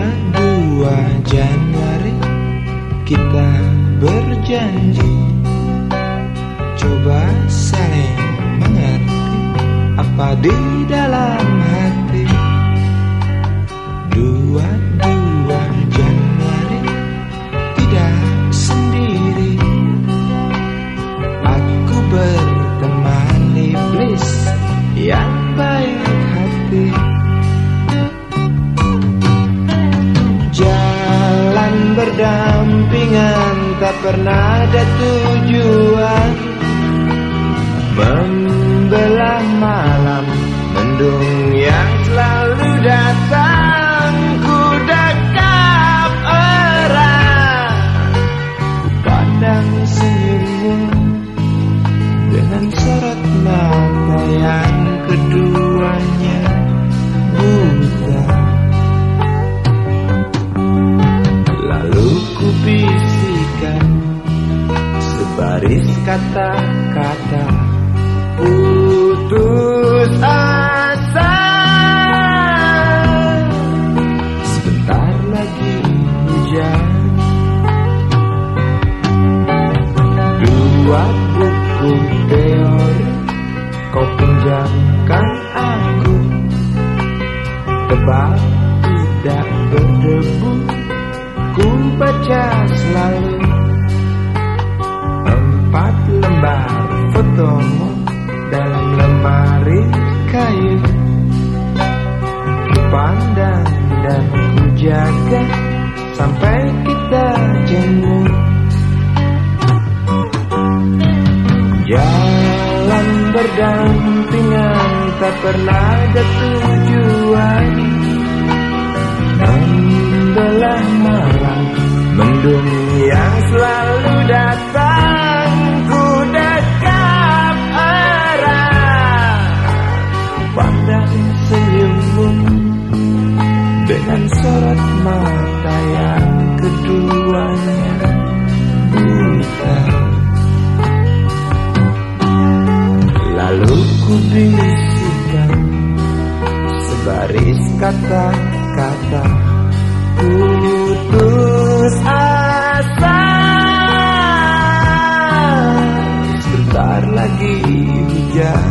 Dua-dua Januari kita berjanji. Coba saling mengerti apa di dalam hati. Dua-dua Januari tidak sendiri. Aku berteman iblis yang baik berdampingan tak pernah ada tujuan. Membelah malam mendung yang selalu datang Ku dekap erat. Pandang senyummu dengan sorot mata yang keduanya kata-kata. Putus asa. Sebentar lagi hujan. Dua buku teori kau pinjamkan aku. Tebal tidak berdebu Ku baca selalu fotomu dalam lemari kayu Ku pandang dan ku jaga sampai kita jemu Jalan berdampingan tak pernah ada tujuan. Membelah malam mendung kubisikan sebaris kata-kata putus asa. Sebentar lagi hujan.